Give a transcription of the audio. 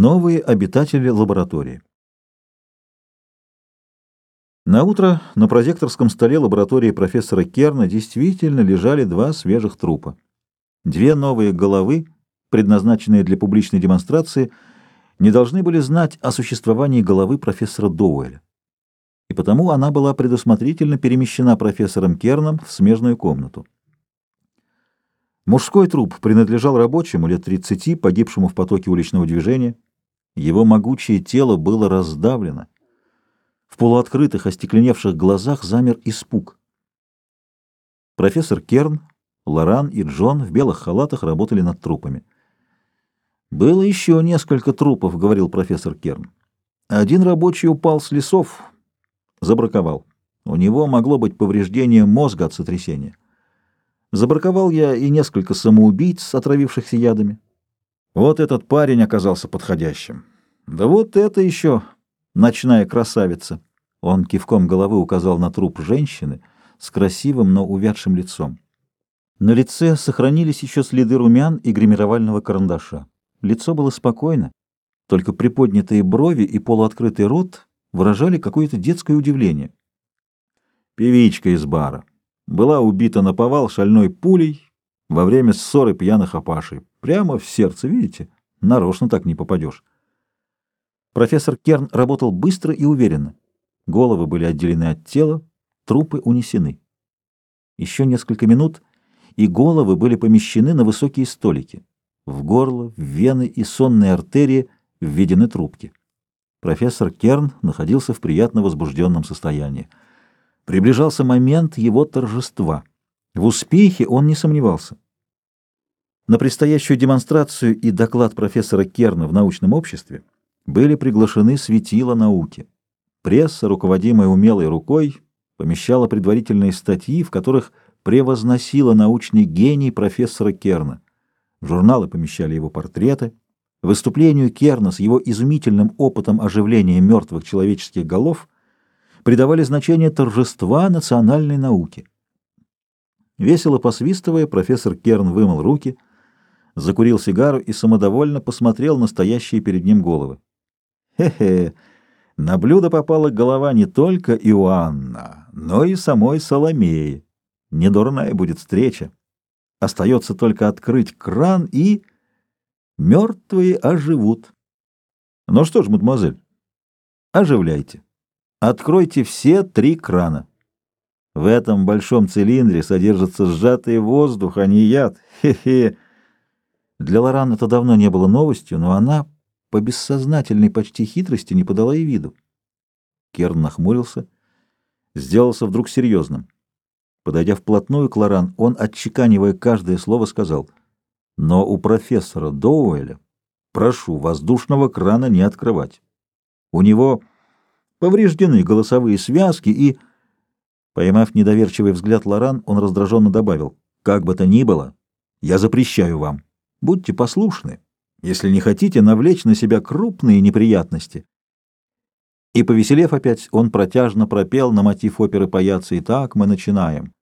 Новые обитатели лаборатории. На утро на прозекторском столе лаборатории профессора Керна действительно лежали два свежих трупа. Две новые головы, предназначенные для публичной демонстрации, не должны были знать о существовании головы профессора Доуэля. И потому она была предусмотрительно перемещена профессором Керном в смежную комнату. Мужской труп принадлежал рабочему лет 30, погибшему в потоке уличного движения. Его могучее тело было раздавлено. В полуоткрытых, остекленевших глазах замер испуг. Профессор Керн, Лоран и Джон в белых халатах работали над трупами. «Было еще несколько трупов», — говорил профессор Керн. «Один рабочий упал с лесов, забраковал. У него могло быть повреждение мозга от сотрясения. Забраковал я и несколько самоубийц, отравившихся ядами. Вот этот парень оказался подходящим. Да вот это еще ночная красавица. Он кивком головы указал на труп женщины с красивым, но увядшим лицом. На лице сохранились еще следы румян и гримировального карандаша. Лицо было спокойно, только приподнятые брови и полуоткрытый рот выражали какое-то детское удивление. Певичка из бара была убита на повал шальной пулей во время ссоры пьяных опашей. Прямо в сердце, видите? Нарочно так не попадешь. Профессор Керн работал быстро и уверенно. Головы были отделены от тела, трупы унесены. Еще несколько минут, и головы были помещены на высокие столики. В горло, в вены и сонные артерии введены трубки. Профессор Керн находился в приятно возбужденном состоянии. Приближался момент его торжества. В успехе он не сомневался. На предстоящую демонстрацию и доклад профессора Керна в научном обществе были приглашены светила науки. Пресса, руководимая умелой рукой, помещала предварительные статьи, в которых превозносила научный гений профессора Керна. В журналы помещали его портреты. Выступлению Керна с его изумительным опытом оживления мертвых человеческих голов придавали значение торжества национальной науки. Весело посвистывая, профессор Керн вымыл руки — закурил сигару и самодовольно посмотрел на стоящие перед ним головы. Хе-хе, на блюдо попала голова не только Иоанна, но и самой Соломеи. Недурная будет встреча. Остается только открыть кран и... Мертвые оживут. Ну что ж, мадемуазель, оживляйте. Откройте все три крана. В этом большом цилиндре содержится сжатый воздух, а не яд. Хе-хе. Для Лоран это давно не было новостью, но она по бессознательной почти хитрости не подала и виду. Керн нахмурился, сделался вдруг серьезным. Подойдя вплотную к Лоран, он, отчеканивая каждое слово, сказал, «Но у профессора Доуэля прошу воздушного крана не открывать. У него повреждены голосовые связки и...» Поймав недоверчивый взгляд Лоран, он раздраженно добавил, «Как бы то ни было, я запрещаю вам». Будьте послушны, если не хотите навлечь на себя крупные неприятности. И, повеселев опять, он протяжно пропел на мотив оперы «Паяцы» и так мы начинаем.